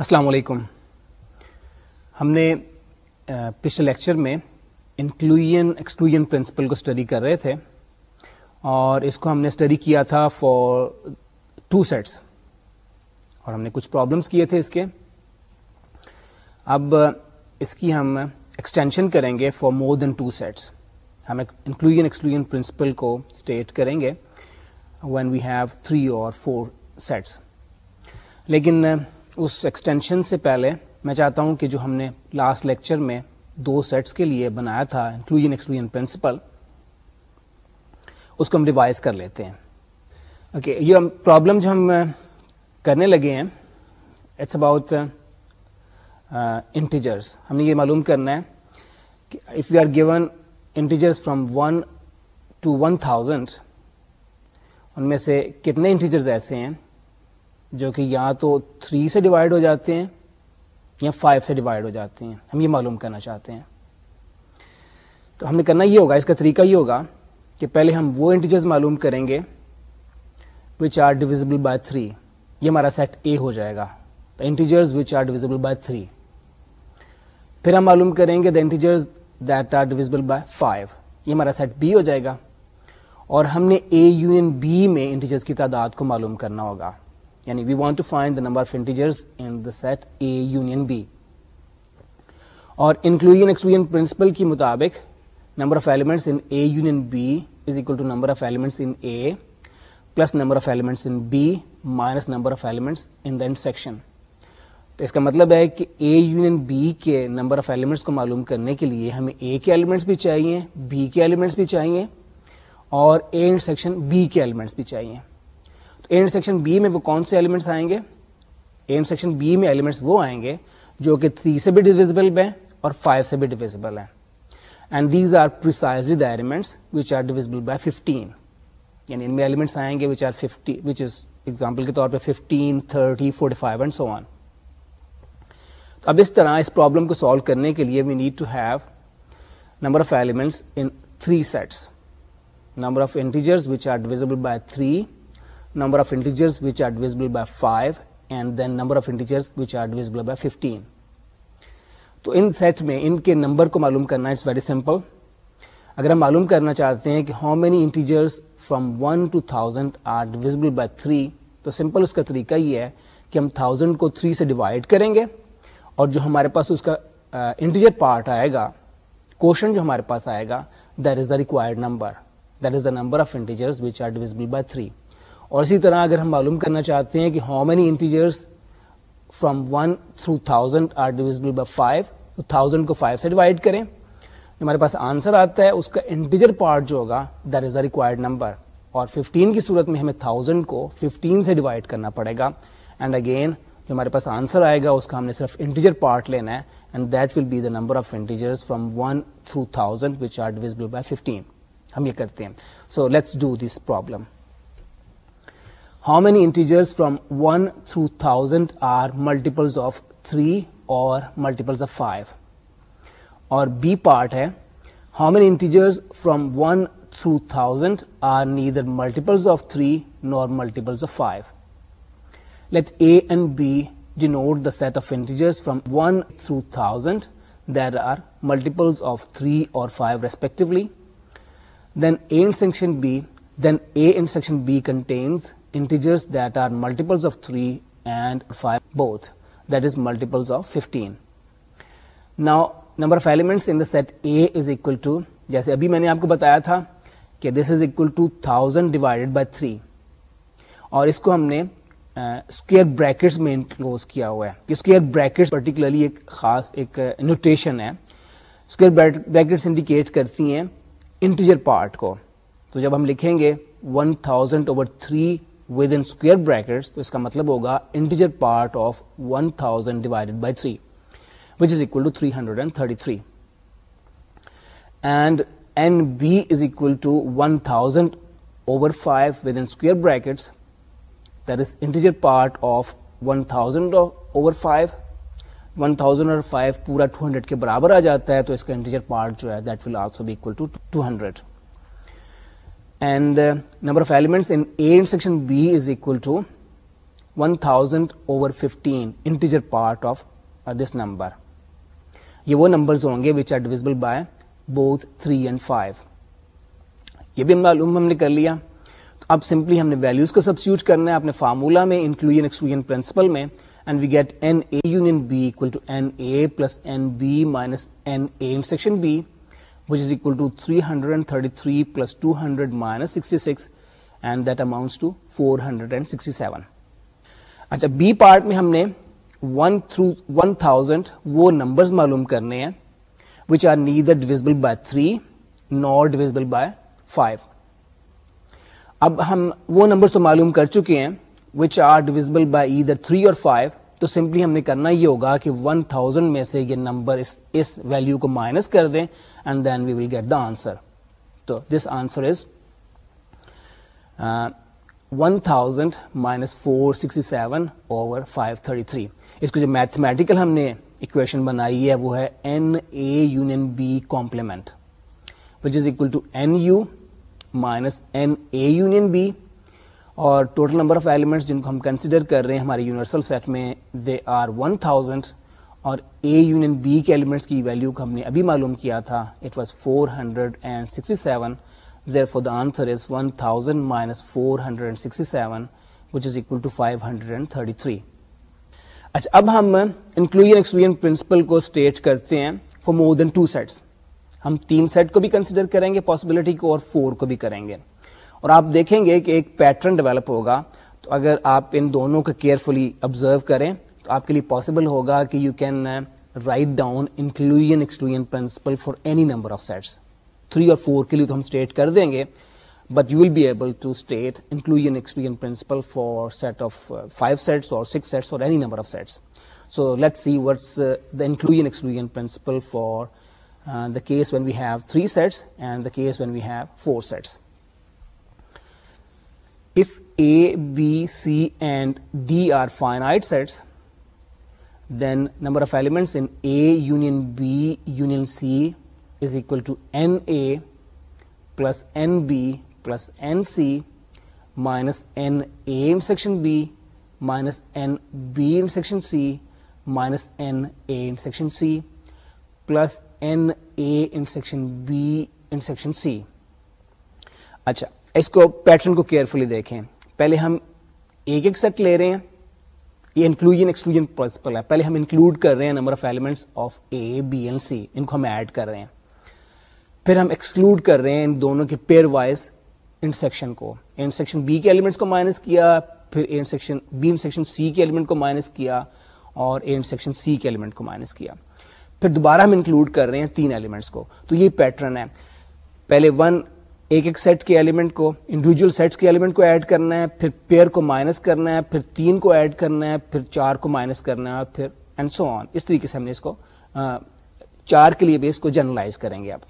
السلام علیکم ہم نے پچھلے لیکچر میں انکلوژن ایکسکلوژن پرنسپل کو اسٹڈی کر رہے تھے اور اس کو ہم نے اسٹڈی کیا تھا فار ٹو سیٹس اور ہم نے کچھ پرابلمس کیے تھے اس کے اب اس کی ہم ایکسٹینشن کریں گے for more than two sets ہم انکلوژن ایکسکلوژن پرنسپل کو اسٹیٹ کریں گے when we have three or four sets لیکن اس ایکسٹینشن سے پہلے میں چاہتا ہوں کہ جو ہم نے لاسٹ لیکچر میں دو سیٹس کے لیے بنایا تھا انکلوژن ایکسکلوژن پرنسپل اس کو ہم ریوائز کر لیتے ہیں اوکے یہ پرابلم جو ہم کرنے لگے ہیں اٹس اباؤٹ انٹیجرس ہم نے یہ معلوم کرنا ہے کہ if you are given integers from one to one thousand in میں سے کتنے انٹیجرز ایسے ہیں جو کہ یا تو 3 سے ڈیوائڈ ہو جاتے ہیں یا 5 سے ڈیوائڈ ہو جاتے ہیں ہم یہ معلوم کرنا چاہتے ہیں تو ہم نے کرنا یہ ہوگا اس کا طریقہ یہ ہوگا کہ پہلے ہم وہ انٹیجرز معلوم کریں گے which are divisible by three یہ ہمارا سیٹ اے ہو جائے گا integers which are divisible by three پھر ہم معلوم کریں گے the integers that are divisible by five یہ ہمارا سیٹ بی ہو جائے گا اور ہم نے اے یونین بی میں انٹیجرز کی تعداد کو معلوم کرنا ہوگا یعنی we want to find the number of integers in the set A union B اور انکلوژن ایکسکلوژن پرنسپل کے مطابق number of elements in A union B is equal to number of elements in A plus number of elements in B minus number of elements in the intersection تو اس کا مطلب ہے کہ A union B کے number of elements کو معلوم کرنے کے لیے ہمیں اے کے ایلیمنٹس بھی چاہیے بی کے ایلیمنٹس بھی چاہیے اور اے انٹ سیکشن بی کے ایلیمنٹس بھی چاہیے سیکشن بی میں وہ کون سے ایلیمنٹس آئیں گے بی میں ایلیمنٹس وہ آئیں گے جو کہ تھری سے بھی ڈیویزبل ہیں اور فائیو سے بھی ڈیویزبل ہیں and and these are are are precisely the elements elements which which which divisible by یعنی ان میں آئیں گے از ایگزامپل کے طور پہ فائیو سو آن تو اب اس طرح اس پرابلم کو سالو کرنے کے لیے we need to have number of elements in three sets number of integers which are divisible by three number number of of integers integers which which are are divisible divisible by by 5 and then 15 تو ان set میں ان کے number کو معلوم کرنا it's very simple اگر ہم معلوم کرنا چاہتے ہیں کہ how many integers from 1 to integer are divisible by divisible تو سمپل اس کا طریقہ یہ ہے کہ ہم تھاؤزینڈ کو تھری سے ڈیوائڈ کریں گے اور جو ہمارے پاس اس کا انٹیجر پارٹ آئے گا کوشن جو ہمارے پاس آئے گا that is the required number that is the number of are divisible by integer اور اسی طرح اگر ہم معلوم کرنا چاہتے ہیں کہ how many integer from one through thousand are divisible by five تو تھاؤزینڈ کو فائیو سے ڈیوائڈ کریں جو ہمارے پاس آنسر آتا ہے اس کا انٹیجر پارٹ جو ہوگا there is the required number اور ففٹین کی صورت میں ہمیں تھاؤزینڈ کو ففٹین سے ڈیوائڈ کرنا پڑے گا اینڈ اگین جو ہمارے پاس آنسر آئے گا اس کا ہم نے صرف انٹیجر پارٹ لینا ہے and that will be the number of integer from one through thousand which are divisible by fifteen ہم یہ کرتے ہیں so let's do this problem how many integers from one through thousand are multiples of three اور multiples of five اور B part ہے how many integers from one through thousand are neither multiples of three nor multiples of five let A and B denote the set of integers from one through thousand there are multiples of three اور five respectively then A sanction B then A intersection B contains بتایا تھا کہ ہم نے brackets indicate کرتی ہیں integer part کو تو جب ہم لکھیں گے one thousand over three with in square brackets تو اس کا مطلب ہوگا integer part of one thousand divided by three three which is equal to hundred and and thirty three and B is equal to one thousand over five with in square brackets that is integer part of one thousand over five one thousand اور five پورا two two two hundred hundred کے برابر آ جاتا ہے ہے تو اس کا انٹیجر پارٹ جو دیٹ ول آلسو بھی اکول بھی ہم نے کر لیا اب سمپلی ہم نے ویلیوز کو سبسٹیوٹ کرنا ہے اپنے فارمولا میں بی پارٹ اچھا، میں ہم نے معلوم کرنے ہیں وچ آر نیدھر اب ہم وہ نمبر تو معلوم کر چکے ہیں which are divisible by either three اور تو سمپلی ہم نے کرنا یہ ہوگا کہ 1000 میں سے یہ نمبر اس ویلو کو مائنس کر دیں and then we will get the answer تو this answer is one thousand minus four sixty seven five thirty three اس کو جو میتھمیٹیکل ہم نے اکویشن بنائی ہے وہ ہے N A union B complement which is equal to N U minus N A union B اور ٹوٹل نمبر آف ایلیمنٹس جن کو ہم کنسیڈر کر رہے ہیں ہمارے یونیورسل سیٹ میں دے آر ون تھاؤزینڈ اور اے یونین بی کے ایلیمنٹس کی ویلیو کو ہم نے ابھی معلوم کیا تھا it was four hundred and sixty seven therefore the answer is one thousand minus four hundred and sixty seven which is equal to five hundred and thirty three اچھا اب ہم انکلوژن ایکسکلوژن پرنسپل کو state کرتے ہیں for more than two sets ہم تین set کو بھی کنسیڈر کریں گے پاسبلٹی کو اور فور کو بھی کریں گے اور آپ دیکھیں گے کہ ایک پیٹرن ڈیولپ ہوگا تو اگر آپ ان دونوں کو کیئرفلی آبزرو کریں تو آپ کے لیے پاسبل ہوگا کہ you can write down inclusion exclusion principle for any number of sets three اور فور کے لیے تو ہم اسٹیٹ کر دیں گے but you will be able to state inclusion exclusion principle for set of five sets اور سکس سیٹس اور any number of sets so let see what's the inclusion exclusion principle for the case when we have three sets and the case when we have four sets If A, B, C and D are finite sets, then number of elements in A union B union C is equal to NA plus NB plus NC minus NA in section B minus NB in section C minus NA in section C plus NA in section B in section C. Achha, اس کو pattern کو carefully دیکھیں پہلے ہم ایک ایک set لے رہے ہیں یہ انکلوژن ایکسکلوژن پرنسپل ہے پہلے ہم انکلوڈ کر رہے ہیں number of elements of A B and C ان کو ہم ایڈ کر رہے ہیں پھر ہم ایکسکلوڈ کر رہے ہیں ان دونوں کے پیئر وائز انٹرسیکشن کو انٹرسیکشن بی کے ایلیمنٹس کو مائنس کیا پھر انٹرسیکشن بی انٹرسیکشن سی کے ایلیمنٹ کو مائنس کیا اور اے انٹرسیکشن سی کے ایلیمنٹ کو مائنس کیا پھر دوبارہ ہم انکلوڈ کر رہے ہیں تین ایلیمنٹس کو تو یہ پیٹرن ہے پہلے ون ایک ایک سیٹ کے ایلیمنٹ کو انڈیویجل سیٹس کے ایلیمنٹ کو ایڈ کرنا ہے پھر پیئر کو مائنس کرنا ہے پھر تین کو ایڈ کرنا ہے پھر چار کو مائنس کرنا ہے پھر اینڈ سو آن اس طریقے سے ہم نے اس کو چار کے لیے بھی اس کو جنرلائز کریں گے اب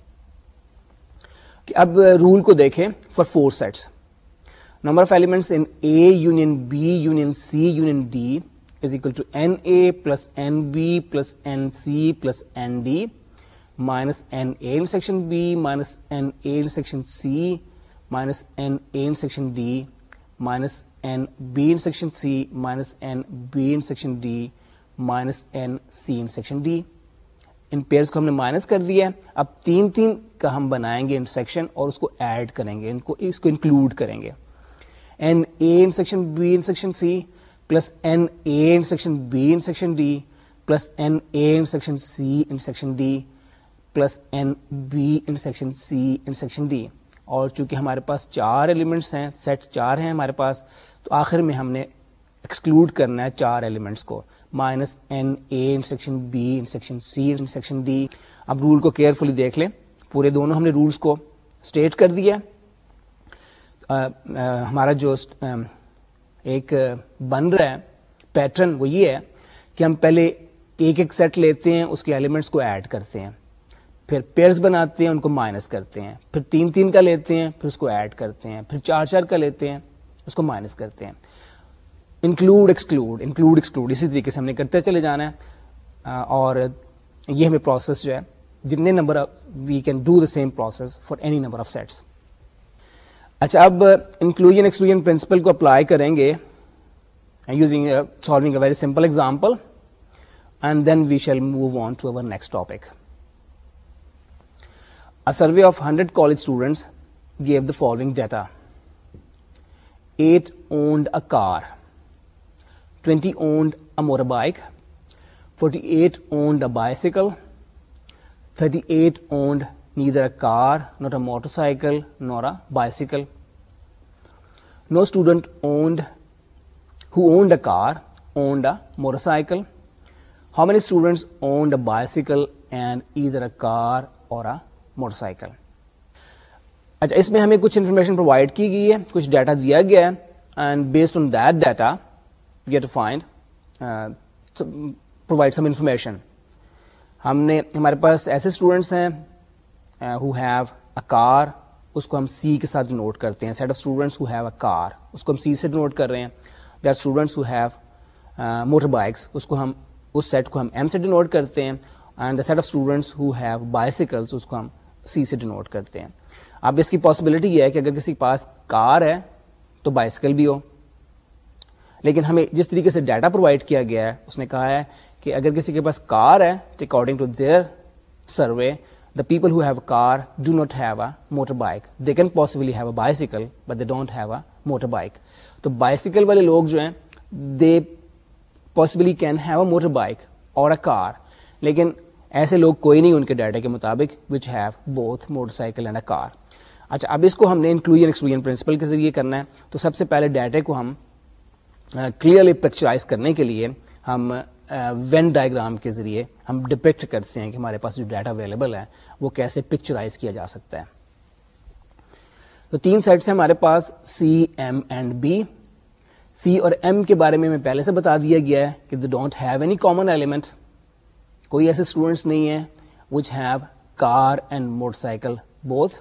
کہ اب رول کو دیکھیں for four sets number of elements in A union B union C union D is equal to N A plus N B plus N C plus N D minus N A section B minus N A section C minus N A section D minus N B section C minus N B section D minus N C section D in pairs کو ہم نے minus کر دیا ہے اب تین تین کا ہم بنائیں گے ان سیکشن اور اس کو ایڈ کریں گے ان کو اس کو انکلوڈ کریں گے N A section B section C plus N A section B section D plus N A section C section D plus N B intersection C intersection D اور چونکہ ہمارے پاس چار ایلیمنٹس ہیں سیٹ چار ہیں ہمارے پاس تو آخر میں ہم نے ایکسکلوڈ کرنا ہے چار ایلیمنٹس کو minus N A intersection B intersection C intersection D اب رول کو کیئرفلی دیکھ لیں پورے دونوں ہم نے رولس کو اسٹیٹ کر دیا ہمارا جو ایک بن رہا ہے پیٹرن وہ یہ ہے کہ ہم پہلے ایک ایک سیٹ لیتے ہیں اس کے ایلیمنٹس کو ایڈ کرتے ہیں پھر پیئرز بناتے ہیں ان کو مائنس کرتے ہیں پھر تین تین کا لیتے ہیں پھر اس کو ایڈ کرتے ہیں پھر چار چار کا لیتے ہیں اس کو مائنس کرتے ہیں انکلوڈ ایکسکلوڈ انکلوڈ ایکسکلوڈ اسی طریقے سے ہم نے کرتے چلے جانا ہے اور یہ ہمیں پروسیس جو ہے جتنے number we can do the same process for any number of sets اچھا اب انکلوژ ایکسکلوژ پرنسپل کو اپلائی کریں گے using solving a very simple example and then we shall move on to over next topic A survey of 100 college students gave the following data. 8 owned a car, 20 owned a motorbike, 48 owned a bicycle, 38 owned neither a car, not a motorcycle, nor a bicycle. No student who owned a car owned a motorcycle. How many students owned a bicycle and either a car or a motorcycle اچھا اس میں ہمیں کچھ information provide کی گئی ہے کچھ data دیا گیا ہے and based on that data we to find provide some information ہم نے ہمارے پاس ایسے اسٹوڈنٹس ہیں ہو ہیو اے کار اس کو ہم سی کے ساتھ نوٹ کرتے ہیں set of students who have a car اس کو ہم سی سے ڈینوٹ کر رہے ہیں they are students who motorbikes اس کو ہم اس سیٹ کو ہم ایم سے ڈینوٹ کرتے ہیں and the set of students who have bicycles اس کو ہم سی سے ڈینوٹ کرتے ہیں اب اس کی پاسبلٹی یہ ہے کہ اگر کسی کے پاس کار ہے تو بائسیکل بھی ہو لیکن ہمیں جس طریقے سے ڈیٹا پرووائڈ کیا گیا ہے اس نے کہا ہے کہ اگر کسی کے پاس کار ہے تو according to their survey the people who have car do not have a motorbike they can possibly have a bicycle but they don't have a motorbike تو بائسیکل والے لوگ جو ہیں they possibly can have a motorbike اور a car لیکن ایسے لوگ کوئی نہیں ان کے ڈیٹا کے مطابق which have both motorcycle and a car اچھا اب اس کو ہم نے انکلوژن ایکسکلوژن پرنسپل کے ذریعے کرنا ہے تو سب سے پہلے ڈیٹا کو ہم کلیئرلی پکچرائز کرنے کے لیے ہم وین ڈائگرام کے ذریعے ہم ڈپکٹ کرتے ہیں کہ ہمارے پاس جو ڈیٹا اویلیبل ہے وہ کیسے پکچرائز کیا جا سکتا ہے تو تین سیٹس ہیں ہمارے پاس C M and B C اور ایم کے بارے میں میں پہلے سے بتا دیا گیا ہے کہ they don't have any common element کوئی ایسے اسٹوڈنٹس نہیں ہیں which have car and motorcycle both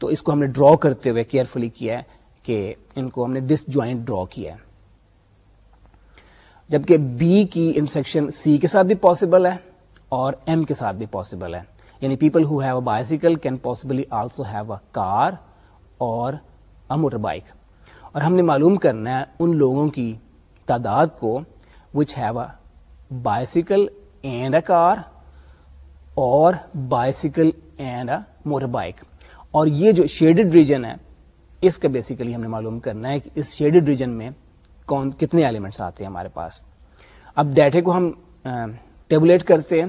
تو اس کو ہم نے ڈرا کرتے ہوئے کیئرفلی کیا ہے کہ ان کو ہم نے ڈس جوائنٹ ڈرا کیا ہے جبکہ بی کی انٹرسیکشن سی کے ساتھ بھی پاسبل ہے اور ایم کے ساتھ بھی پاسبل ہے یعنی people who have a bicycle can possibly also have a car اور اے موٹر بائک اور ہم نے معلوم کرنا ہے ان لوگوں کی تعداد کو which have a bicycle and a car اور bicycle and a motor bike اور یہ جو شیڈڈ ریجن ہے اس کا بیسیکلی ہم نے معلوم کرنا ہے کہ اس شیڈڈ ریجن میں کون کتنے ایلیمنٹس آتے ہیں ہمارے پاس اب ڈیٹے کو ہم ٹیبولیٹ uh, کرتے ہیں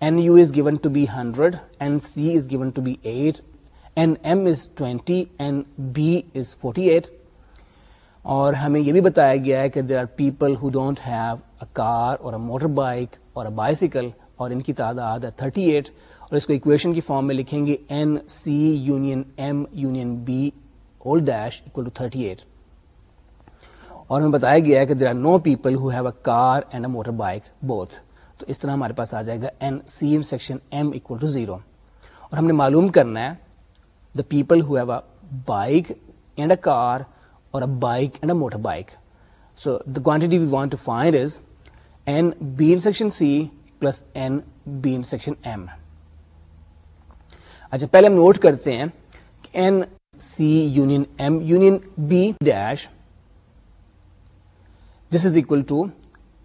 N U is given to be hundred N C is given to be eight N M is twenty N B is forty eight اور ہمیں یہ بھی بتایا گیا ہے کہ there are people who don't have car اور موٹر بائک اور بائسیکل اور ان کی تعداد ہے 38 اور اس کو ایکویشن کی فارم میں لکھیں گے N C union M union B all dash equal to 38 اور ہمیں بتایا گیا ہے کہ there are no people who have a car and a motorbike both تو اس طرح ہمارے پاس آ جائے گا N C section M equal to zero اور ہم نے معلوم کرنا ہے the people who have a bike and a car اور a bike and a motor bike so the quantity we want to find is N B section C plus N B section M اچھا پہلے ہم note کرتے ہیں کہ N C union union M B dash this is equal to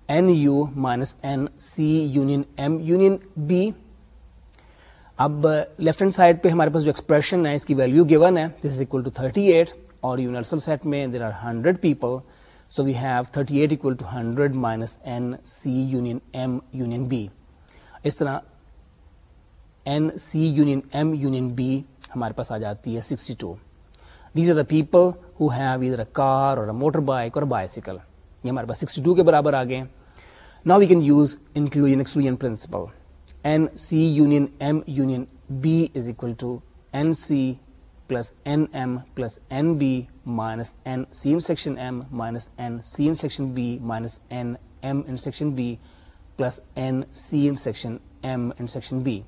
N U minus N C union M union B اب left hand side پہ ہمارے پاس جو ایکسپریشن ہے اس کی ویلو گیون ہے this is equal to thirty eight اور یونیورسل سیٹ میں there are hundred people so we have thirty eight equal to hundred minus N C union M union B اس طرح N C union M union B ہمارے پاس آ جاتی ہے sixty two these are the people who have either a car اور motor bike اور bicycle یہ ہمارے پاس سکسٹی ٹو کے برابر آ گئے نا we can use inclusion exclusion principle N C union M union B is equal to N C plus N M plus N B minus N C intersection M minus N C intersection B minus N M intersection B plus N C intersection M intersection B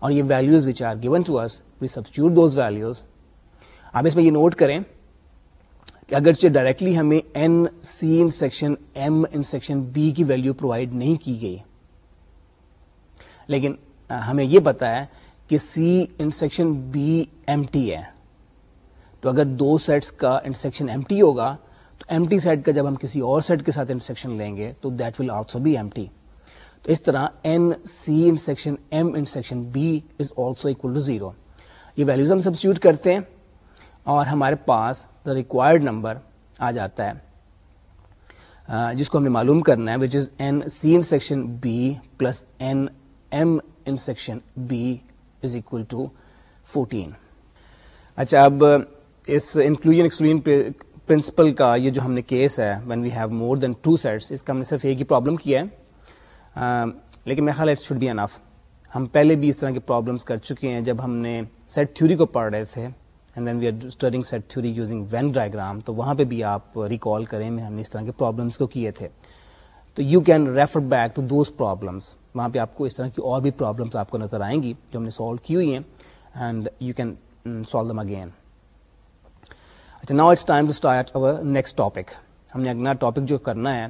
اور یہ values which are given to us we substitute those values آپ اس میں یہ note کریں کہ اگرچہ directly ہمیں N C intersection M intersection B کی ویلیو پرووائڈ نہیں کی گئی لیکن ہمیں یہ پتا ہے کہ C intersection B empty ہے تو اگر دو سیٹس کا انٹرسیکشن ایم ٹی ہوگا تو ایم ٹی سیٹ کا جب ہم کسی اور سیٹ کے ساتھ انٹرسیکشن لیں گے تو that will also be M تو اس طرح N C intersection intersection M B is also equal to zero یہ ویلوز ہم سب کرتے ہیں اور ہمارے پاس دا ریکوائرڈ نمبر آ جاتا ہے جس کو ہم نے معلوم کرنا ہے which is N C B plus N M intersection section B is equal to اچھا اب اس انکلوژن ایکسٹریم پرنسپل کا یہ جو ہم نے کیس ہے when we have more than two sets اس کا ہم نے صرف ایک ہی پرابلم کیا ہے لیکن میرا خیال اٹس شوڈ بی انف ہم پہلے بھی اس طرح کے پرابلمس کر چکے ہیں جب ہم نے سیٹ تھیوری کو پڑھ رہے تھے and then we are studying set theory using Venn تو وہاں پہ بھی آپ ریکال کریں میں ہم نے اس طرح کے پرابلمس کو کیے تھے تو you can refer back to those problems وہاں پہ آپ کو اس طرح کی اور بھی پرابلمس آپ کو نظر آئیں گی جو ہم نے سالو کی ہوئی ہیں and you can solve them again اچھا now it's time to start over next topic ہم نے اگلا ٹاپک جو کرنا ہے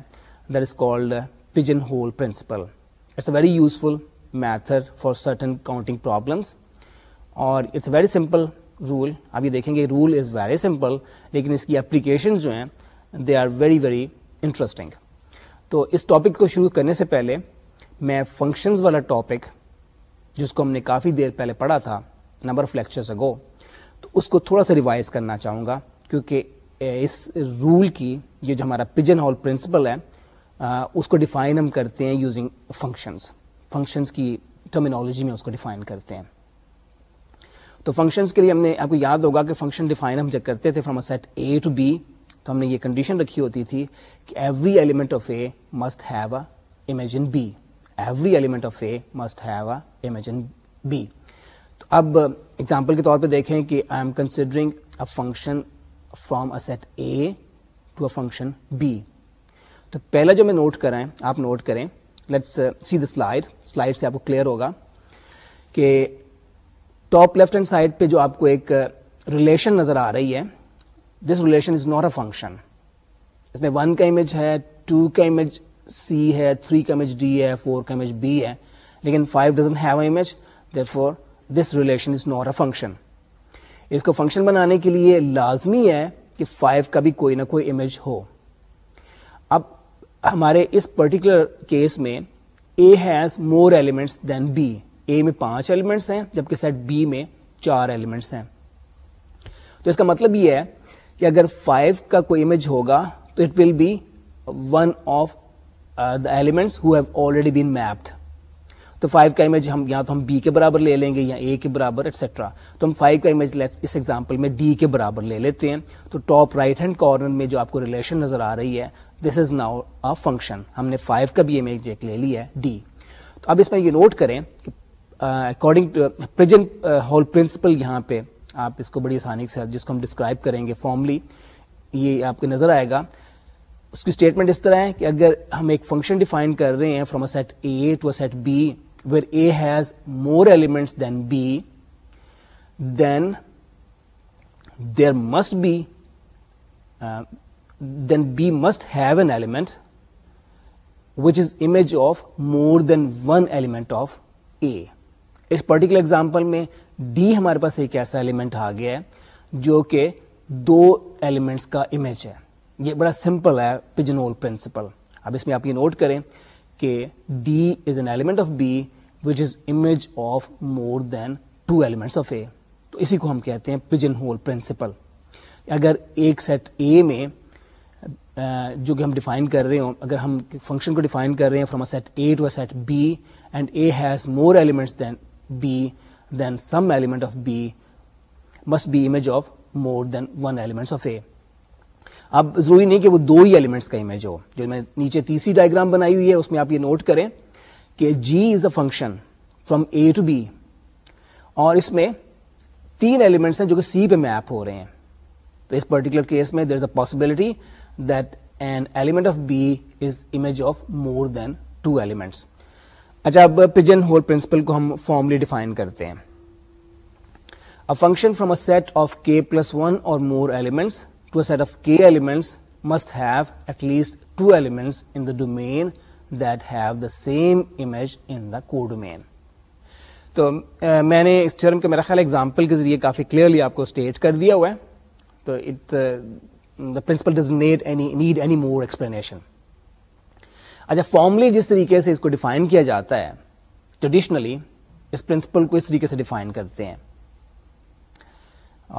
that is called pigeonhole principle it's a very useful method for certain counting problems اور it's a very simple rule آپ یہ دیکھیں گے رول از ویری سمپل لیکن اس کی اپلیکیشن جو ہیں they are very very interesting تو اس ٹاپک کو شروع کرنے سے پہلے میں فنکشنز والا ٹاپک جس کو ہم نے کافی دیر پہلے پڑھا تھا نمبر لیکچرس اگو تو اس کو تھوڑا سا ریوائز کرنا چاہوں گا کیونکہ اس رول کی یہ جو ہمارا پجن ہال پرنسپل ہے اس کو ڈیفائن ہم کرتے ہیں یوزنگ فنکشنز فنکشنز کی ٹرمینالوجی میں اس کو ڈیفائن کرتے ہیں تو فنکشنز کے لیے ہم نے آپ کو یاد ہوگا کہ فنکشن ڈیفائن ہم جب کرتے تھے from a set A to B تو ہم نے یہ کنڈیشن رکھی ہوتی تھی کہ every element of A must have a image in B every element of A must have a image in B تو اب ایگزامپل کے طور پہ دیکھیں کہ I'm considering a function from a set A to a function B تو پہلا جو میں نوٹ کریں آپ نوٹ کریں let's see the slide slide سے آپ کو کلیئر ہوگا کہ ٹاپ لیفٹ ہینڈ سائڈ پہ جو آپ کو ایک ریلیشن uh, نظر آ رہی ہے this relation is not a function اس میں ون کا امیج ہے ٹو کا امیج سی ہے تھری امیج ڈی ہے فور کا امیج بی ہے لیکن five doesn't have a a image four this relation is function اس کو فنکشن بنانے کے لیے لازمی ہے کہ فائیو کا بھی کوئی نہ کوئی امیج ہو اب ہمارے اس پرٹیکولر کیس میں A has more elements than B A میں پانچ ایلیمنٹس ہیں جبکہ سیٹ بی میں چار ایلیمنٹس ہیں تو اس کا مطلب یہ ہے کہ اگر فائیو کا کوئی امیج ہوگا تو it will be one of the elements who have already been mapped تو فائیو کا امیج ہم یا تو ہم بی کے برابر لے لیں گے یا اے کے برابر ایٹسٹرا تو ہم کا امیج لیٹس اس ایگزامپل میں ڈی کے برابر لے لیتے ہیں تو ٹاپ رائٹ ہینڈ کارنر میں جو آپ کو ریلیشن نظر آ رہی ہے دس از ناؤ فنکشن ہم نے فائیو کا بھی امیج ایک لے لی ہے ڈی تو اب اس میں یہ نوٹ کریں کہ اکارڈنگ ٹوجنٹ ہول پرنسپل یہاں پہ آپ اس کو بڑی آسانی سے جس کو ہم ڈسکرائب کریں گے فارملی یہ آپ کو نظر آئے گا اس کی اسٹیٹمنٹ اس طرح ہے کہ اگر ہم ایک فنکشن ڈیفائن کر رہے ہیں a set A to a B where A has more elements than B then there must be then B must have an element which is image of more than one element of A اس particular example میں D ہمارے پاس ایک ایسا element آ گیا ہے جو کہ دو ایلیمنٹس کا امیج ہے یہ بڑا سمپل ہے پجن ہول پرنسپل اب اس میں آپ یہ نوٹ کریں کہ D is an element of B which is image of more than two elements of A تو اسی کو ہم کہتے ہیں پجن ہول پرنسپل اگر ایک سیٹ اے میں جو کہ ہم ڈیفائن کر رہے ہوں اگر ہم فنکشن کو ڈیفائن کر رہے ہیں from A to a set B and A has more elements than B then some element of B must be image of more than one elements of A اب ضروری نہیں کہ وہ دو ہی ایلیمنٹس کا امیج ہو جو میں نیچے تیسری ڈائگرام بنائی ہوئی ہے اس میں آپ یہ نوٹ کریں کہ G is a function from A to B اور اس میں تین ایلیمنٹس ہیں جو کہ سی پہ میپ ہو رہے ہیں تو اس پرٹیکولر کیس میں there is a possibility that an element of B is image of more than two elements اچھا اب پجن کو ہم فارملی ڈیفائن کرتے ہیں function from set of k plus one اور more elements set of k element must have at least two elements تو میں نے کلیئرلی آپ کو اسٹیٹ کر دیا تو principle does need any need any more explanation اچھا فارملی جس طریقے سے اس کو ڈیفائن کیا جاتا ہے ٹریڈیشنلی اس پرنسپل کو اس طریقے سے ڈیفائن کرتے ہیں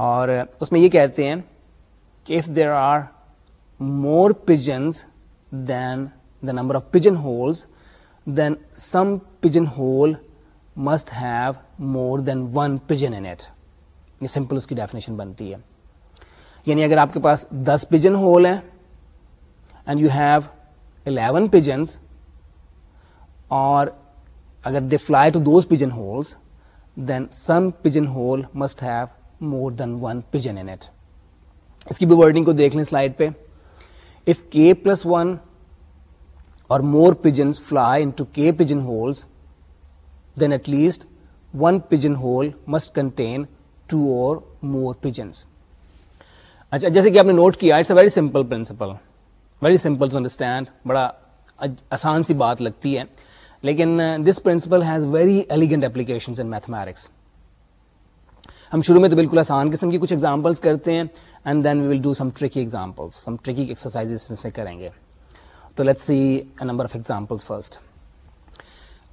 اور اس میں یہ کہتے ہیں کہ if there are more pigeons than the number of pigeon holes then some pigeon hole must have more than one pigeon at یہ سمپل اس کی ڈیفینیشن بنتی ہے یعنی اگر آپ کے پاس دس پجن ہول ہیں and you have eleven pigeons اور اگر they fly to those pigeon holes then some pigeon hole must have more than one pigeon int اس کی بھی ورڈنگ کو دیکھ لیں سلائڈ پہ if K plus one or more more pigeons pigeons fly into to k pigeon pigeon holes then at least one hole must contain اور اچھا جیسے کہ آپ نے نوٹ کیا it's a very simple principle very simple to understand بڑا آسان سی بات لگتی ہے لیکن this principle has very elegant applications in mathematics ہم شروع میں تو بالکل آسان قسم کی کچھ ایگزامپلس کرتے ہیں and then we will do some tricky examples some tricky exercise میں کریں گے تو let see number of examples first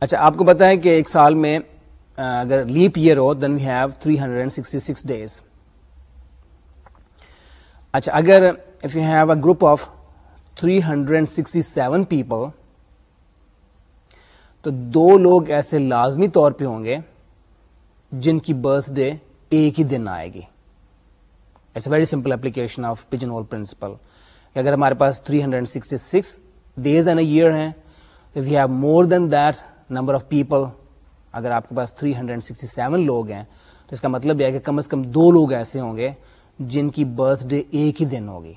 اچھا آپ کو پتا ہے کہ ایک سال میں اگر leap year who then we have three hundred اچھا اگر if you have a group of three hundred and sixty seven people تو دو لوگ ایسے لازمی طور پہ ہوں گے جن کی برتھ ڈے ایک ہی دن آئے گی it's very simple application of pigeon hole principle اگر ہمارے پاس 366 ڈیز اینڈ اے ایئر ہیں we have more than that number of people اگر آپ کے پاس 367 لوگ ہیں تو اس کا مطلب یہ ہے کہ کم از کم دو لوگ ایسے ہوں گے جن کی برتھ ڈے ایک ہی دن ہوگی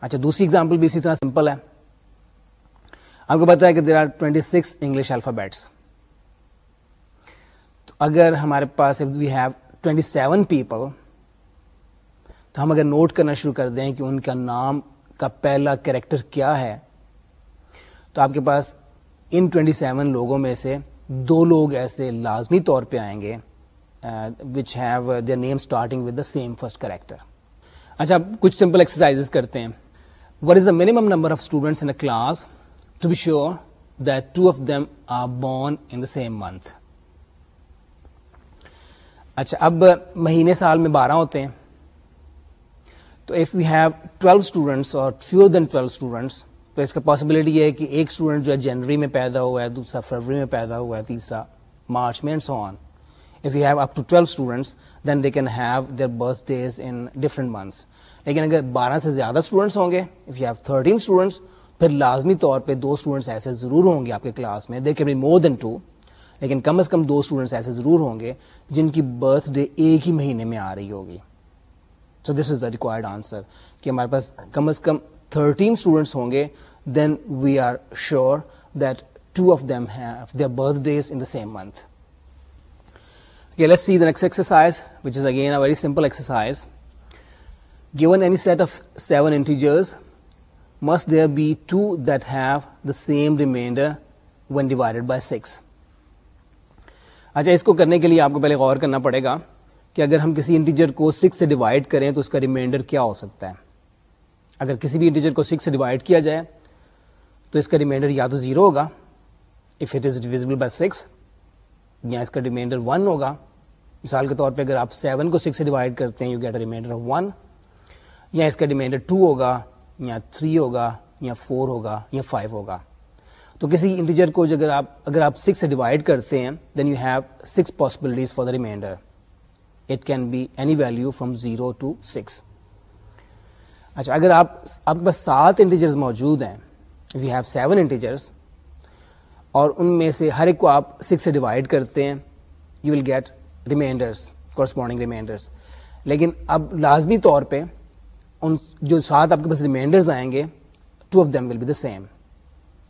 اچھا دوسری ایگزامپل بھی اسی طرح سمپل ہے آپ کو پتا ہے کہ there are 26 six English alphabets اگر ہمارے پاس وی ہیو سیون پیپل تو ہم اگر نوٹ کرنا شروع کر دیں کہ ان کا نام کا پہلا کریکٹر کیا ہے تو آپ کے پاس ان 27 سیون لوگوں میں سے دو لوگ ایسے لازمی طور پہ آئیں گے which have the name starting with same first character اچھا کچھ سمپل ایکسرسائز کرتے ہیں what is the minimum number of students in a class to be sure that two of them are born in the same month اچھا اب مہینے سال میں بارہ ہوتے ہیں تو if you have twelve students or fewer than twelve students تو اس کا پاسبلٹی یہ ہے کہ ایک اسٹوڈنٹ جو ہے جنوری میں پیدا ہوا ہے دوسرا فروری میں پیدا ہوا ہے تیسرا مارچ میں and so on if you have up to twelve students then they can have their birthdays in different months لیکن اگر بارہ سے زیادہ اسٹوڈنٹس ہوں گے if you have thirteen students پھر لازمی طور پہ دو اسٹوڈنٹس ایسے ضرور ہوں گے آپ کے کلاس میں they can be more than two لیکن کم از کم دو اسٹوڈنٹس ایسے ضرور ہوں گے جن کی برتھ ڈے ایک ہی مہینے میں آ رہی ہوگی so this is the required answer کہ ہمارے پاس کم از کم تھرٹین اسٹوڈنٹس ہوں گے then we are sure that two of them have their birthdays in the same month let see the next exercise which is again a very simple exercise given any set of seven integers must there be two that have the same remainder when divided by six اچھا اس کو کرنے کے لیے آپ کو پہلے غور کرنا پڑے گا کہ اگر ہم کسی انٹیجر کو سکس سے ڈیوائڈ کریں تو اس کا ریمائنڈر کیا ہو سکتا ہے اگر کسی بھی انٹیجر کو سکس سے ڈیوائڈ کیا جائے تو اس کا ریمائنڈر یا تو زیرو ہوگا if it is divisible by six یا اس کا ریمائنڈر ون ہوگا مثال کے طور پہ اگر آپ سیون کو سکس سے ڈیوائڈ کرتے ہیں you get a remainder one یا اس کا ریمائنڈر ٹو ہوگا یا تھری ہوگا یا فور ہوگا یا فائیو ہوگا تو کسی انٹیجر کو اگر آپ اگر آپ سکس سے ڈیوائڈ کرتے ہیں then you have six possibilities for the remainder it can be any value from zero to six اچھا اگر آپ آپ کے پاس سات انٹیجرز موجود ہیں یو ہیو سیون انٹیجرس اور ان میں سے ہر ایک کو آپ سکس سے ڈیوائڈ کرتے ہیں you will get remainders corresponding remainders لیکن اب لازمی طور پہ ان جو سات آپ کے پاس ریمائنڈرز آئیں گے two of them will be the same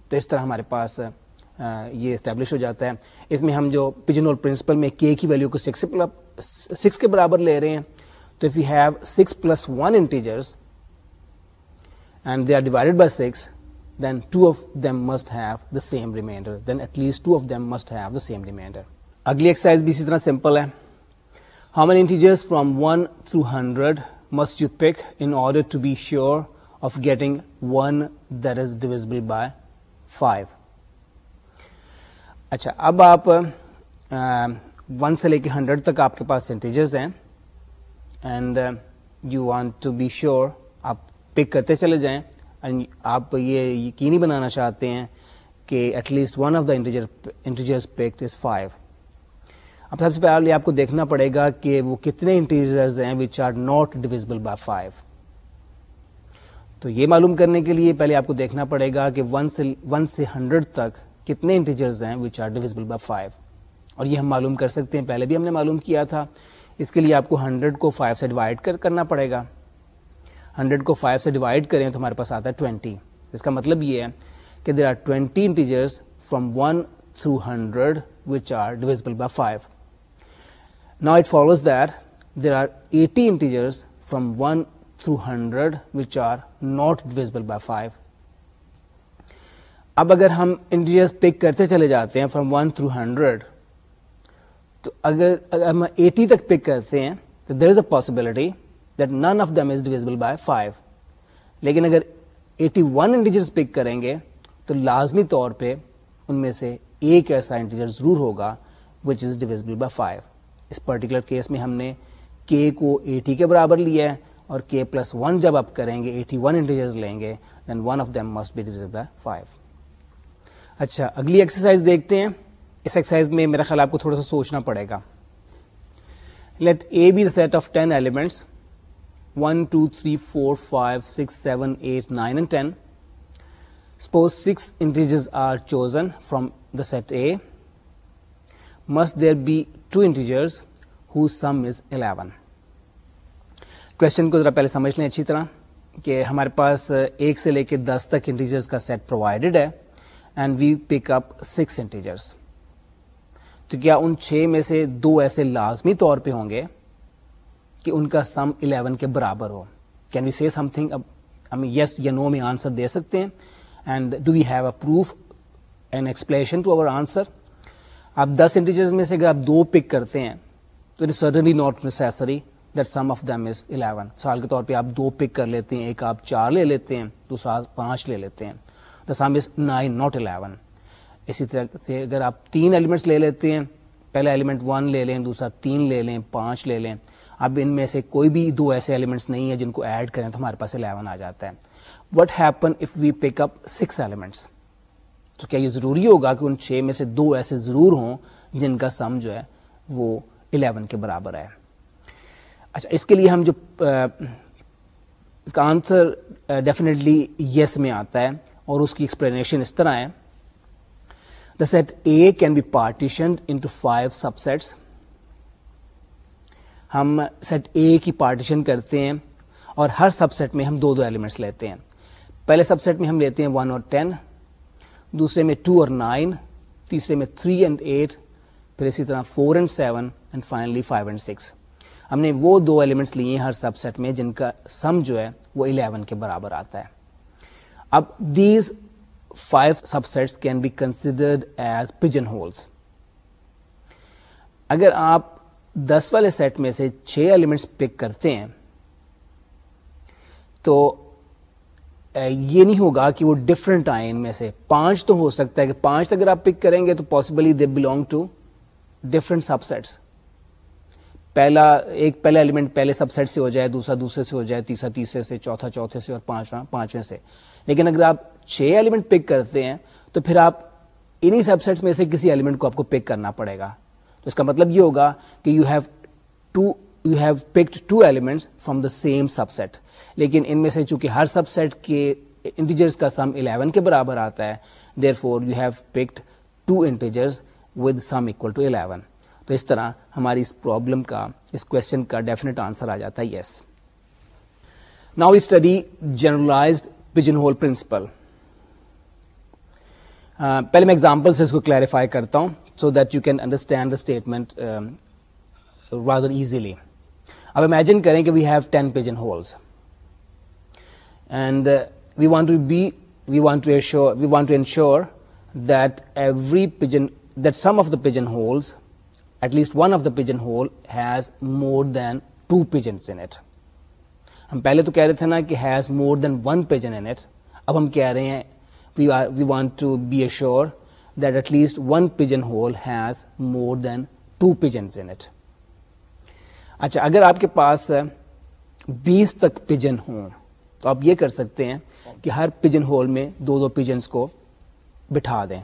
تو اس طرح ہمارے پاس یہ اسٹیبلش ہو جاتا ہے اس میں ہم جو پجن اور پرنسپل میں کے کی ویلیو کو سکس سکس کے برابر لے رہے ہیں تو if you have six plus one integers and they are divided by six then two of them must have the same remainder then at least two of them must have the same remainder اگلی exercise بھی اسی طرح simple ہے how many integers from one through hundred must you pick in order to be sure of getting one that is divisible by five اچھا اب آپ one سے لے کے ہنڈریڈ تک آپ کے پاس انٹیجرز ہیں and you want to be sure آپ پک کرتے چلے جائیں اینڈ آپ یہ یقینی بنانا چاہتے ہیں کہ at least one of the integer five اب سب سے پہلے آپ کو دیکھنا پڑے گا کہ وہ کتنے انٹیجرز ہیں which are not divisible by five تو یہ معلوم کرنے کے لیے پہلے آپ کو دیکھنا پڑے گا کہ سے ہنڈریڈ تک کتنے انٹیجرز ہیں وچ آر ڈیویزبل بائی اور یہ ہم معلوم کر سکتے ہیں پہلے بھی ہم نے معلوم کیا تھا اس کے لیے آپ کو ہنڈریڈ کو فائیو سے ڈیوائڈ کر کرنا پڑے گا ہنڈریڈ کو فائیو سے ڈیوائڈ کریں تو ہمارے پاس آتا ہے ٹوینٹی اس کا مطلب یہ ہے کہ there are twenty from one through hundred which are divisible by five نا it follows that there are eighty from one through hundred which are not divisible by five اب اگر ہم انٹیجرز پک کرتے چلے جاتے ہیں فرام ون تھرو ہنڈریڈ تو اگر اگر ہم ایٹی تک پک کرتے ہیں تو there is a possibility that none of them is divisible by five لیکن اگر ایٹی ون انٹیجرز پک کریں گے تو لازمی طور پہ ان میں سے ایک ایسا انٹیجر ضرور ہوگا which is divisible by five us particular case میں ہم نے کے کو ایٹی کے برابر لیا ہے اور کے پلس ون جب آپ کریں گے ایٹی ون انٹیجرز لیں گے then one of must be by five اچھا اگلی ایکسرسائز دیکھتے ہیں اس ایکسرسائز میں میرا خیال آپ کو تھوڑا سا سوچنا پڑے گا let A be set of ten elements one two three four five six seven eight nine and ten suppose six are chosen from the set A must there be two integers whose sum is eleven question کو ذرا پہلے سمجھ لیں اچھی طرح کہ ہمارے پاس ایک سے لے کے دس تک انٹیجرز کا سیٹ پرووائڈیڈ ہے and we pick up six integers تو کیا ان چھ میں سے دو ایسے لازمی طور پہ ہوں گے کہ ان کا سم الیون کے برابر ہو can we see something اب ہم یس یا نو میں آنسر دے سکتے ہیں and do we have a proof and explanation to our answer آپ دس انٹیجرز میں سے اگر آپ دو پک کرتے ہیں تو it suddenly not necessary that sum of them is eleven مثال کے طور پہ آپ دو پک کر لیتے ہیں ایک آپ چار لے لیتے ہیں دوسرا پانچ لے لیتے ہیں the sum is nine not eleven اسی طرح سے اگر آپ تین ایلیمنٹس لے لیتے ہیں پہلا ایلیمنٹ ون لے لیں دوسرا تین لے لیں پانچ لے لیں اب ان میں سے کوئی بھی دو ایسے ایلیمنٹس نہیں ہیں جن کو ایڈ کریں تو ہمارے پاس الیون آ جاتا ہے what happen if we pick up six elements تو کیا یہ ضروری ہوگا کہ ان چھ میں سے دو ایسے ضرور ہوں جن کا سم جو ہے وہ الیون کے برابر ہے اچھا اس کے لیے ہم جو اس کا آنسر ڈیفینیٹلی یس میں آتا ہے اور اس کی ایکسپلینیشن اس طرح ہے the set A can be partition into five subsets ہم سیٹ اے کی پارٹیشن کرتے ہیں اور ہر سب سیٹ میں ہم دو دو ایلیمنٹس لیتے ہیں پہلے سب سیٹ میں ہم لیتے ہیں ون اور ٹین دوسرے میں ٹو اور نائن تیسرے میں تھری اینڈ ایٹ پھر اسی طرح four and seven and finally five and six ہم نے وہ دو ایلیمنٹس لیے ہیں ہر سب سیٹ میں جن کا سم جو ہے وہ 11 کے برابر آتا ہے اب these five subsets can be considered as pigeon holes اگر آپ دس والے سیٹ میں سے چھ ایلیمنٹس پک کرتے ہیں تو یہ نہیں ہوگا کہ وہ ڈفرینٹ آئے ان میں سے پانچ تو ہو سکتا ہے کہ پانچ اگر آپ پک کریں گے تو possibly they belong to different subsets پہلا ایک پہلا ایلیمنٹ پہلے سب سیٹ سے ہو جائے دوسرا دوسرے سے ہو جائے تیسرا تیسرے سے چوتھا چوتھے سے اور پانچواں پانچویں سے لیکن اگر آپ چھ ایلیمنٹ پک کرتے ہیں تو پھر آپ انہیں سیٹس میں سے کسی ایلیمنٹ کو آپ کو پک کرنا پڑے گا تو اس کا مطلب یہ ہوگا کہ you have to you have picked two elements from the same subset لیکن ان میں سے چونکہ ہر سب سیٹ کے انٹیجرس کا سم الیون کے برابر آتا ہے therefore you have picked two integers with sum equal to 11 تو اس طرح ہماری اس پرابلم کا اس کوشچن کا ڈیفینیٹ آنسر آ جاتا ہے yes now study generalized pigeon hole principle پہلے میں اگزامپل سے اس کو کلیریفائی کرتا ہوں so that you can understand the statement rather easily اب امیجن کریں کہ we have ten pigeon holes and we want to be we want to ensure we want to ensure that that every some of the pigeon holes at least one of the pigeonhole has more than two pigeons in it. ہم پہلے تو کہہ رہے تھے نا کہ has more than one pigeon in it اب ہم کہہ رہے ہیں we we want to be a sure that at least one pigeon hole has more than two pigeons in it اچھا اگر آپ کے پاس بیس تک پیجن ہوں تو آپ یہ کر سکتے ہیں کہ ہر پیجن ہول میں دو دو پیجنس کو بٹھا دیں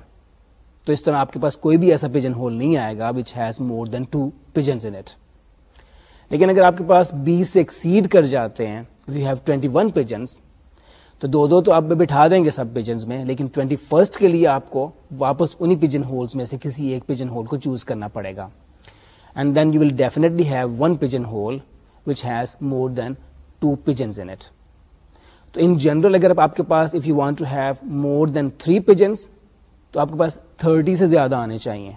تو اس طرح آپ کے پاس کوئی بھی ایسا پیجن ہول نہیں آئے گا which has more than two pigeons in it لیکن اگر آپ کے پاس بیس سے ایکسیڈ کر جاتے ہیں you have twenty one pigeons تو دو دو تو آپ بٹھا دیں گے سب پیجنز میں لیکن ٹوینٹی فرسٹ کے لیے آپ کو واپس انہیں پیجن ہولس میں سے کسی ایک پیجن ہول کو چوز کرنا پڑے گا and then you will definitely have one pigeon hole which has more than two pigeons in it تو ان جنرل اگر آپ کے پاس if you want to have more than three pigeons تو آپ کے پاس تھرٹی سے زیادہ آنے چاہیے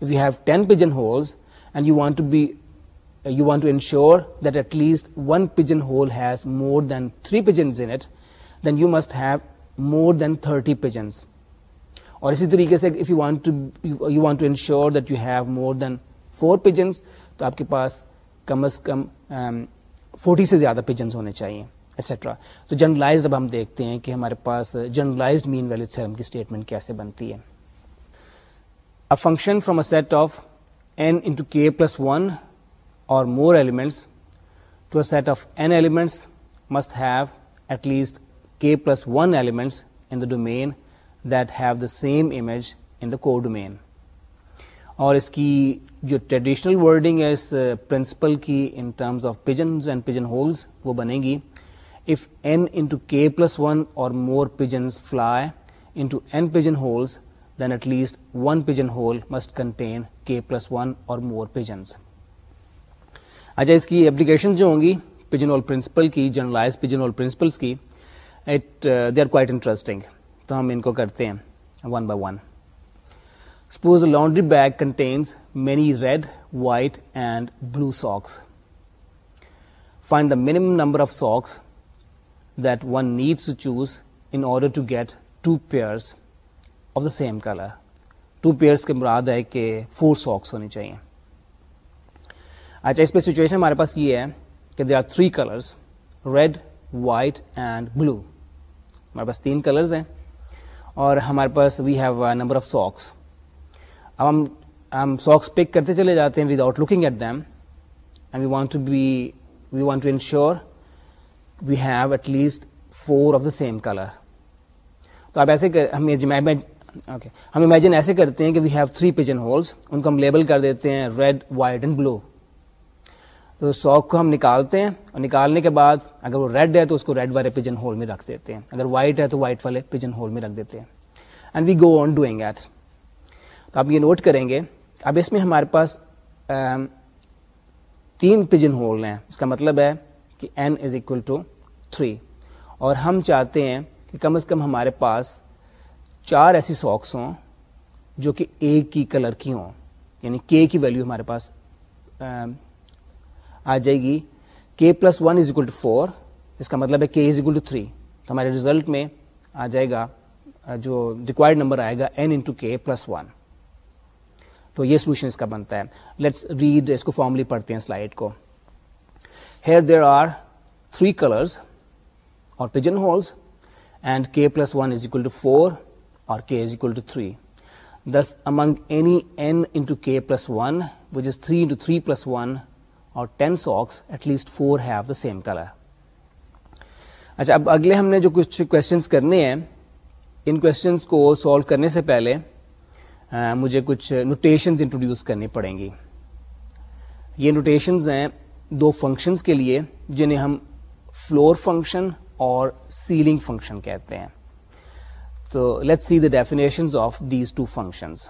if you have ten pigeon holes and you want to be you want to ensure that at least one pigeon hole has more then three pigeons in it then you must have more than thirty pigeons اور اسی طریقے سے if you you you want want to that have more than four تو آپ کے پاس کم از کم فورٹی سے زیادہ پجنس ہونے چاہئیں ایٹسٹرا تو جرلائز اب ہم دیکھتے ہیں کہ ہمارے پاس جرنلائز مین ویلو تھرم کی اسٹیٹمنٹ کیسے بنتی ہے function from a set of n into k plus one or more elements to a set of n elements elements must have at least k plus one in the domain that have the same image in the codomain اور اس کی جو traditional wording ہے اس principle uh, کی in terms of pigeons and pigeon holes وہ بنے گی پلس ون اور مور پیجنس فلائیس اچھا اس کی جرنلائز پرنسپلس کیسٹنگ تو ہم ان کو کرتے ہیں laundry bag contains many red white and blue socks find the number of socks that one needs choose in order to get two pairs of the same colour two pairs کے مراد ہے کہ فور ساکس ہونی چاہیے اچھا اس پہ situation ہمارے پاس یہ ہے کہ they are three colours red white and blue ہمارے پاس تین کلرز ہیں اور ہمارے پاس we have number of socks اب ہم ہم ساکس پک کرتے چلے جاتے ہیں without looking at them and we want to be we want to ensure we have at least four of the same colour تو آپ ایسے اوکے ہم امیجن ایسے کرتے ہیں کہ we have three pigeon holes ان کو ہم لیبل کر دیتے ہیں ریڈ وائٹ اینڈ بلو تو سوک کو ہم نکالتے ہیں اور نکالنے کے بعد اگر وہ ریڈ ہے تو اس کو ریڈ والے پجن ہول میں رکھ دیتے ہیں اگر وائٹ ہے تو وائٹ والے پجن ہول میں رکھ دیتے ہیں and we go on doing it تو آپ یہ نوٹ کریں گے اب اس میں ہمارے پاس um, تین پجن ہول ہیں اس کا مطلب ہے کہ n is equal to three اور ہم چاہتے ہیں کہ کم از کم ہمارے پاس چار ایسی ساکس ہوں جو کہ اے کی کلر کی ہوں یعنی کے کی ویلیو ہمارے پاس آ جائے گی k plus one is equal to four اس کا مطلب ہے k is equal to three تو ہمارے ریزلٹ میں آ جائے گا جو ریکوائرڈ نمبر آئے گا n into k plus one تو یہ سولوشن اس کا بنتا ہے لیٹس ریڈ اس کو فارملی پڑھتے ہیں سلائڈ کو here there are three colours اور اچھا اب اگلے ہم نے جو کچھ کوشچنس کرنے ہیں ان کوشچنس کو سالو کرنے سے پہلے مجھے کچھ نوٹیشنز انٹروڈیوس کرنی پڑیں گی یہ نوٹیشنز ہیں دو فنکشنز کے لیے جنہیں ہم فلور فنکشن اور سیلنگ فنکشن کہتے ہیں تو let see the definition of these two functions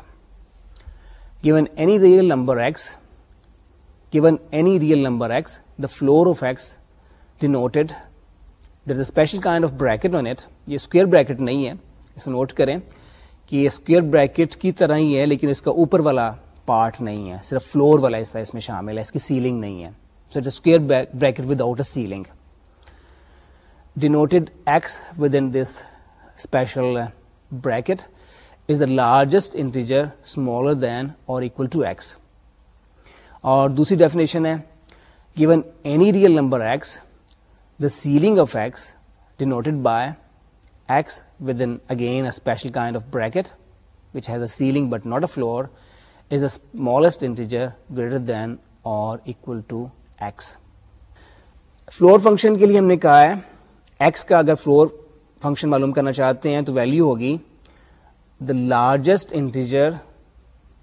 given any real number x given any real number x the floor of x denoted noted there is usual kind of bracket when it یہ square bracket نہیں ہے اسے note کریں کہ یہ square bracket کی طرح ہی ہے لیکن اس کا اوپر والا پارٹ نہیں ہے صرف فلور والا اس طرح اس میں شامل ہے اس کی سیلنگ نہیں ہے bracket without a ceiling x within this special bracket is the largest integer smaller than اور دوسری ڈیفینیشن ہے given any real number ceiling of x denoted by اگینڈ of bracket which has a ceiling but not a floor is a smallest integer greater than or to x floor function کے لیے ہم نے کہا ہے x کا اگر floor function معلوم کرنا چاہتے ہیں تو ویلو ہوگی the largest integer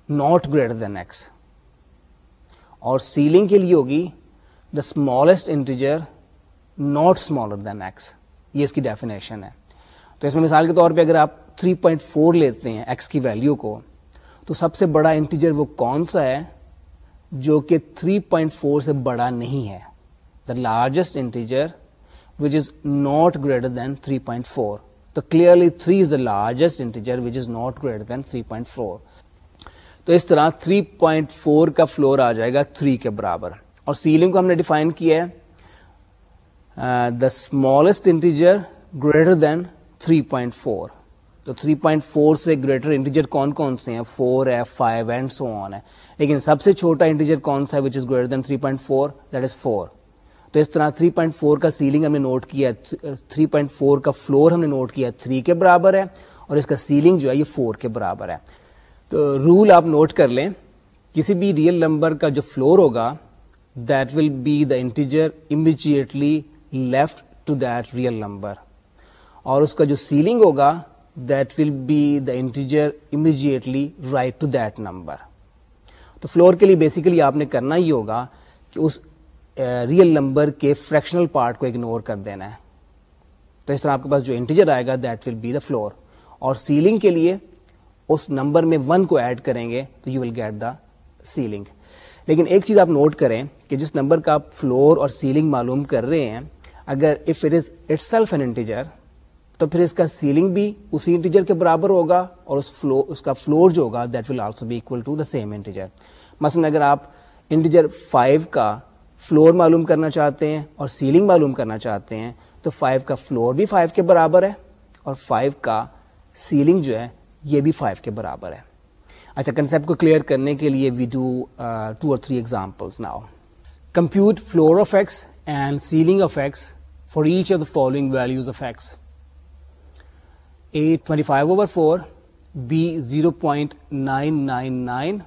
not greater than x اور سیلنگ کے لیے ہوگی the smallest integer not smaller than x یہ اس کی ڈیفینیشن ہے تو اس میں مثال کے طور پہ اگر آپ 3.4 لیتے ہیں ایکس کی ویلو کو تو سب سے بڑا انٹیجر وہ کون سا ہے جو کہ 3.4 سے بڑا نہیں ہے the largest integer which is not greater than 3.4 point four تو clearly three is the largest integer which is not greater than 3.4 تو اس طرح 3.4 کا فلور آ جائے گا 3 کے برابر اور سیلنگ کو ہم نے ڈیفائن کیا ہے the smallest integer greater than 3.4 تو 3.4 سے گریٹر انٹیجر کون کون سے ہیں 4 ہے ہے 5 اینڈ سو آن لیکن سب سے چھوٹا انٹیجر کون سا ہے which is greater than 3.4 that is تو اس طرح 3.4 کا سیلنگ ہم نے نوٹ کیا 3.4 کا فلور ہم نے نوٹ کیا 3 کے برابر ہے اور اس کا سیلنگ جو ہے یہ 4 کے برابر ہے تو رول آپ نوٹ کر لیں کسی بھی ریئل نمبر کا جو فلور ہوگا that will be the integer immediately left to that real number اور اس کا جو سیلنگ ہوگا that will be the integer immediately right to that number تو فلور کے لیے بیسیکلی آپ نے کرنا ہی ہوگا کہ اس ریل uh, نمبر کے فریکشنل پارٹ کو اگنور کر دینا ہے تو اس طرح آپ کے پاس جو انٹیجر آئے گا that will be the floor اور سیلنگ کے لیے اس نمبر میں ون کو ایڈ کریں گے تو you will get the ceiling لیکن ایک چیز آپ نوٹ کریں کہ جس نمبر کا آپ فلور اور سیلنگ معلوم کر رہے ہیں اگر if it is itself an integer تو پھر اس کا سیلنگ بھی اسی انٹیجر کے برابر ہوگا اور اس فلور جو ہوگا دیٹ ول آلسو بھی مثلاً اگر آپ انٹیجر 5 کا فلور معلوم کرنا چاہتے ہیں اور سیلنگ معلوم کرنا چاہتے ہیں تو 5 کا فلور بھی 5 کے برابر ہے اور 5 کا سیلنگ جو ہے یہ بھی 5 کے برابر ہے اچھا کنسپٹ کو کلیئر کرنے کے لیے we do two or three examples now compute floor of x and ceiling of x for each of the following values x twenty five over four b zero point nine nine nine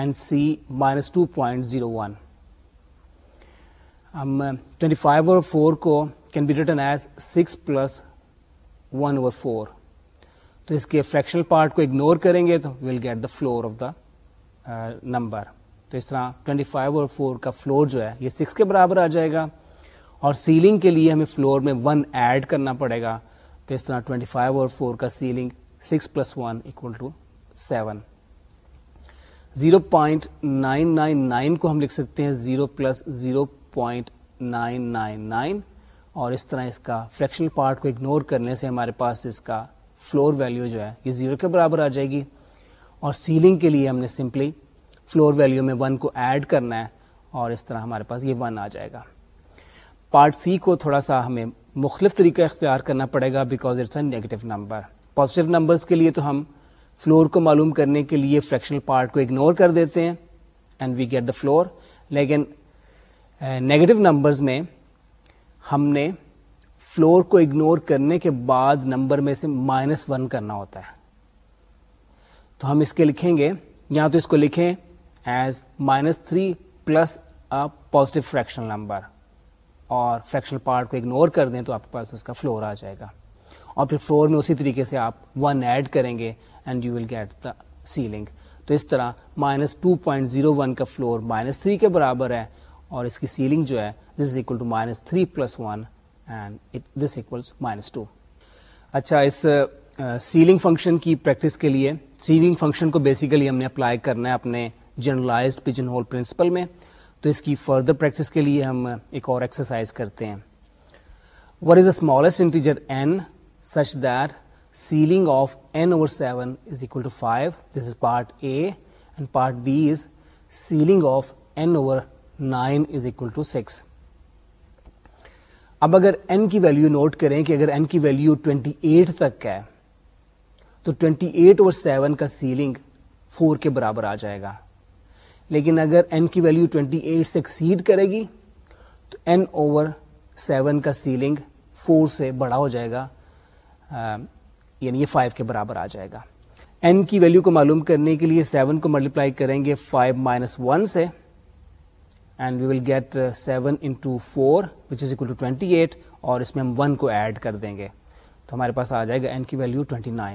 and c minus two point zero one ہم twenty five over four کو can be written as six plus one over four تو اس کے fractional part کو ignore کریں گے تو we'll get the floor of the number تو اس طرح 25 فائیو اور فور کا فلور جو ہے یہ سکس کے برابر آ جائے گا اور سیلنگ کے لیے ہمیں فلور میں ون ایڈ کرنا پڑے گا تو اس طرح 25 اور 4 کا ceiling 6 plus one equal to seven zero point کو ہم لکھ سکتے ہیں 0 پلس زیرو پوائنٹ اور اس طرح اس کا فریکشنل پارٹ کو اگنور کرنے سے ہمارے پاس اس کا فلور ویلیو جو ہے یہ زیرو کے برابر آ جائے گی اور سیلنگ کے لیے ہم نے سمپلی فلور ویلیو میں 1 کو ایڈ کرنا ہے اور اس طرح ہمارے پاس یہ 1 آ جائے گا پارٹ سی کو تھوڑا سا ہمیں مختلف طریقہ اختیار کرنا پڑے گا because it's a negative number positive numbers کے لیے تو ہم فلور کو معلوم کرنے کے لیے فریکشنل پارٹ کو اگنور کر دیتے ہیں and we get the floor لیکن نگیٹو eh, نمبرز میں ہم نے فلور کو اگنور کرنے کے بعد نمبر میں سے مائنس ون کرنا ہوتا ہے تو ہم اس کے لکھیں گے یا تو اس کو لکھیں as minus three plus positive fractional number اور فریکشنل پارٹ کو اگنور کر دیں تو آپ کے پاس اس کا فلور آ جائے گا اور پھر فلور میں اسی طریقے سے آپ ون ایڈ کریں گے and you will get the ceiling تو اس طرح minus two point zero one کا فلور مائنس تھری کے برابر ہے اور اس کی سیلنگ جو ہے this this is equal to to minus minus three plus one and اچھا اس سیلنگ فنکشن کی پریکٹس کے لیے سیلنگ فنکشن کو بیسیکلی ہم نے اپلائی کرنا ہے اپنے جرنلائز ہول پرنسپل میں تو اس کی فردر پریکٹس کے لیے ہم ایک اور ایکسرسائز کرتے ہیں what is the smallest integer n such that ceiling of n over seven is equal to five this is part a and part b is ceiling of n over nine is equal to six اب اگر n کی value note کریں کہ اگر ایلو twenty eight تک ہے تو ٹوینٹی ایٹ اوور سیون کا سیلنگ فور کے برابر آ جائے گا لیکن اگر این کی ویلو 28 ایٹ سے ایکسیڈ کرے گی تو این اوور 7 کا سیلنگ 4 سے بڑا ہو جائے گا آ, یعنی یہ 5 کے برابر آ جائے گا این کی ویلو کو معلوم کرنے کے لیے 7 کو ملٹیپلائی کریں گے 5 مائنس ون سے and we will get seven into four two eight اور اس میں ہم 1 کو ایڈ کر دیں گے تو ہمارے پاس آ جائے گا این کی ویلو 29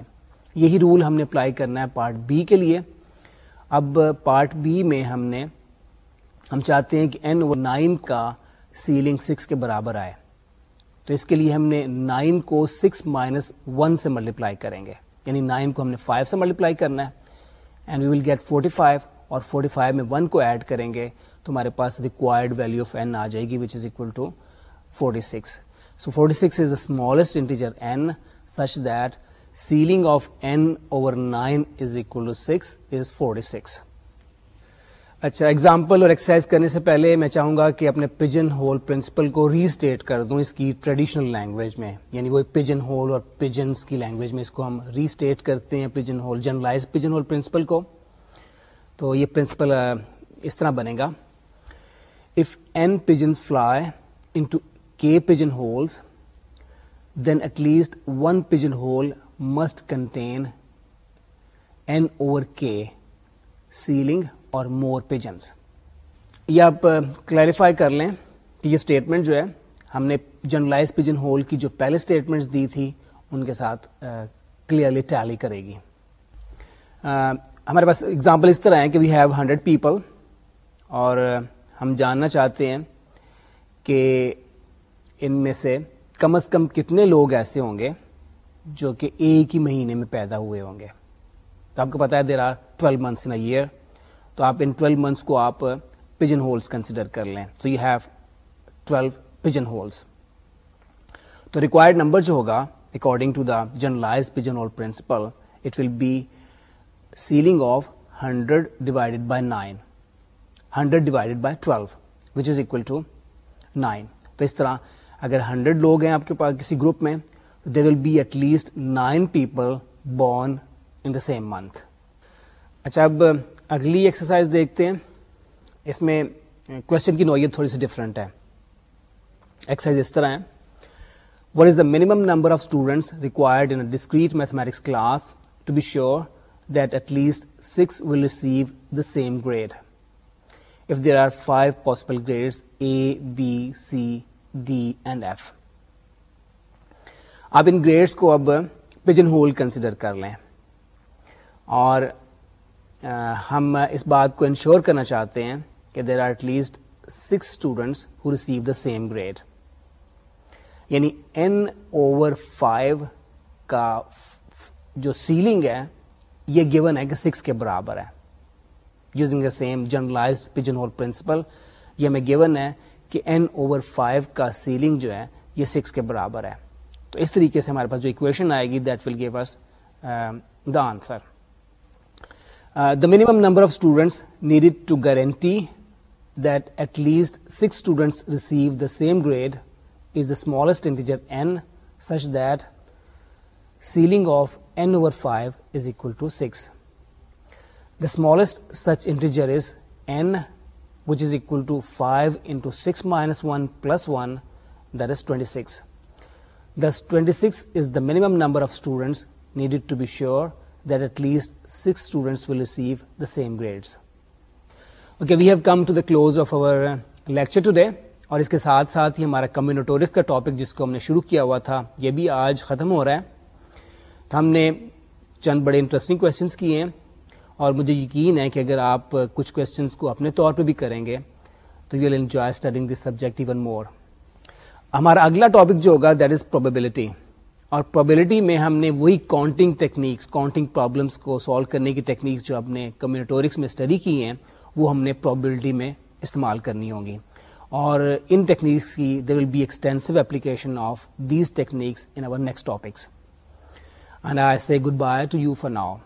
یہی رول ہم نے اپلائی کرنا ہے پارٹ بی کے لیے اب پارٹ بی میں ہم نے ہم چاہتے ہیں کہ این و نائن کا سیلنگ سکس کے برابر آئے تو اس کے لیے ہم نے نائن کو سکس مائنس ون سے ملٹیپلائی کریں گے یعنی نائن کو ہم نے فائیو سے ملٹیپلائی کرنا ہے and we will get forty five اور فورٹی فائیو میں ون کو ایڈ کریں گے تو ہمارے پاس ریکوائرڈ ویلیو آف این آ جائے گی which is equal to forty six so forty six is the smallest integer n such that ceiling of n over nine is equal to six is forty six اچھا example اور exercise کرنے سے پہلے میں چاہوں گا کہ اپنے پجن ہول پرنسپل کو ریسٹیٹ کر دوں اس کی ٹریڈیشنل لینگویج میں یعنی وہ پجن ہول اور پجنس کی لینگویج میں اس کو ہم ریسٹیٹ کرتے ہیں pigeon hole generalize pigeon hole principle کو تو یہ پرنسپل اس طرح بنے گا if n pigeons fly into k pigeon holes then at least one pigeon hole must contain n over k ceiling or more pigeons یہ آپ کلیریفائی uh, کر لیں کہ یہ اسٹیٹمنٹ جو ہے ہم نے جنرلائز پیجن ہول کی جو پہلے اسٹیٹمنٹس دی تھی ان کے ساتھ کلیئرلی uh, ٹیلی کرے گی uh, ہمارے پاس اگزامپل اس طرح ہیں کہ وی ہیو ہنڈریڈ پیپل اور ہم جاننا چاہتے ہیں کہ ان میں سے کم از کم کتنے لوگ ایسے ہوں گے جو کہ ایک ہی مہینے میں پیدا ہوئے ہوں گے تو آپ کو پتا ہے there are twelve months in a year تو آپ ان ٹویلو منتھس کو آپ پجن ہولس کنسیڈر کر لیں so you have twelve pigeon holes تو ریکوائرڈ نمبر جو ہوگا according to the generalized pigeon hole principle it will be ceiling of hundred divided by nine hundred divided by twelve which is equal to nine تو اس طرح اگر hundred لوگ ہیں آپ کے پاس کسی گروپ میں there will be at least nine people born in the same month اچھا اب اگلی ایکسرسائز دیکھتے ہیں اس میں کوشچن کی نوعیت تھوڑی سی ڈفرینٹ ہے ایکسرسائز اس طرح ہے what is the minimum number of students required in discrete mathematics class to be sure that at least six will receive the same grade if there are five possible grade A B C D and F اب ان grades کو اب pigeon hole consider کر لیں اور ہم اس بات کو انشور کرنا چاہتے ہیں کہ there are at least six students who receive the same grade یعنی این اوور فائیو کا جو سیلنگ ہے یہ گیون ہے کہ سکس کے برابر ہے using the same generalized pigeon hole principle یہ ہمیں گیون ہے کہ این اوور فائیو کا سیلنگ جو ہے یہ سکس کے برابر ہے تو اس طریقے سے ہمارے پاس جو اکویشن آئے گی that will give us the answer the minimum number of students needed to guarantee that at least six students receive the same grade is the smallest integer integer of n over five is equal to six the smallest such integer is n which is equal to five six minus one plus one this twenty six this twenty six is the minimum number of students needed to be sure that at least six grades okay we have come to the close of our lecture today اور اس کے ساتھ ساتھ ہی ہمارا کمیونٹورک کا topic جس کو ہم نے شروع کیا ہوا تھا یہ بھی آج ختم ہو رہا ہے تو ہم نے چند بڑے انٹرسٹنگ کویشچنس کیے ہیں اور مجھے یقین ہے کہ اگر آپ کچھ کویشچنس کو اپنے طور پہ بھی کریں گے تو you'll enjoy studying this subject even more ہمارا اگلا ٹاپک جو ہوگا دیٹ از پروبیبلٹی اور پروبیبلٹی میں ہم نے وہی کاؤنٹنگ ٹیکنیکس کاؤنٹنگ پرابلمس کو سالو کرنے کی ٹیکنیکس جو ہم نے کمیونٹورکس میں اسٹڈی کی ہیں وہ ہم نے پروبیبلٹی میں استعمال کرنی ہوں گی اور ان ٹیکنیکس کی there will be extensive application of these techniques in our next topics and I say goodbye to you for now